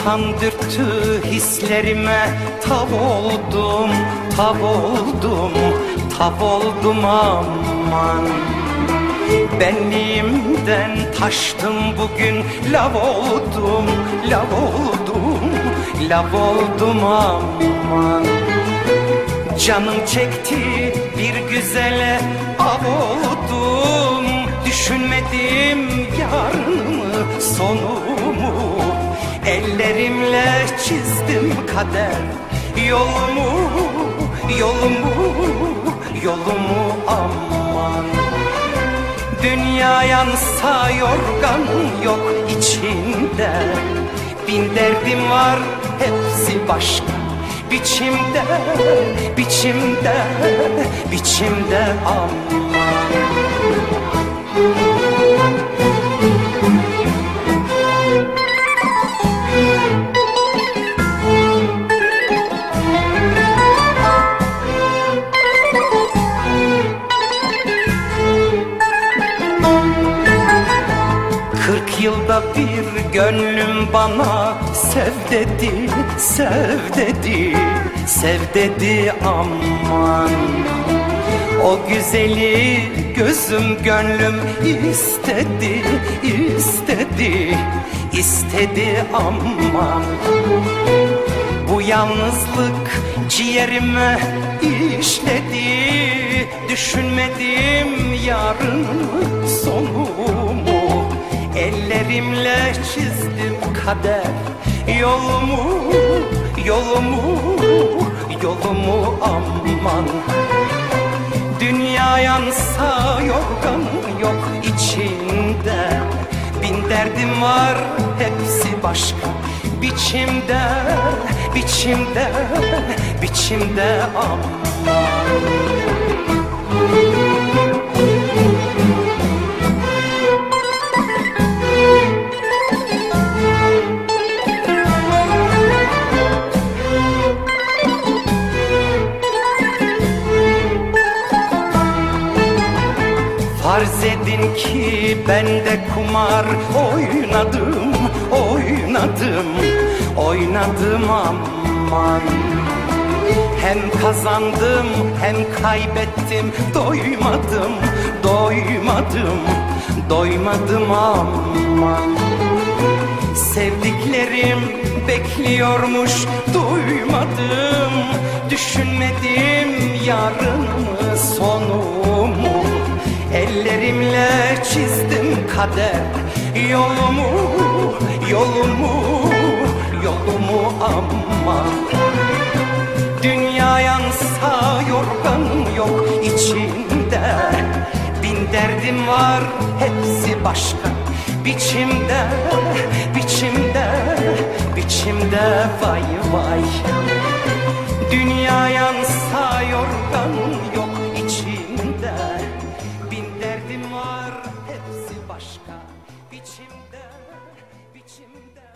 Şeytan dürttü hislerime tav oldum, tav oldum, tav oldum aman. Benliğimden taştım bugün lav oldum, lav oldum, lav oldum aman. Canım çekti bir güzele av oldum. Düşünmedim yarınımı sonumu çizdim kader. Yolumu, yolumu, yolumu aman. Dünya yansa yorgan yok içinde Bin derdim var hepsi başka. Biçimde, biçimde, biçimde aman Kırk yılda bir gönlüm bana sev dedi, sev dedi, sev dedi aman. O güzeli gözüm gönlüm istedi, istedi, istedi aman. Bu yalnızlık ciğerime işledi Düşünmedim yarın sonumu Ellerimle çizdim kader. Yolumu, yolumu, yolumu aman. Dünya yansa yorgan yok içinde Bin derdim var hepsi başka. Biçimde, biçimde, biçimde aman Farz edin ki ben de kumar oynadım, oynadım, oynadım aman Hem kazandım hem kaybettim, doymadım, doymadım, doymadım aman Sevdiklerim bekliyormuş, duymadım, düşünmedim yarınımı kader Yolumu, yolumu, yolumu ama. Dünya yansa yorganım yok içinde Bin derdim var hepsi başka. Biçimde, biçimde, biçimde vay vay. Dünya yansa yorganım yok Biçimde, biçimde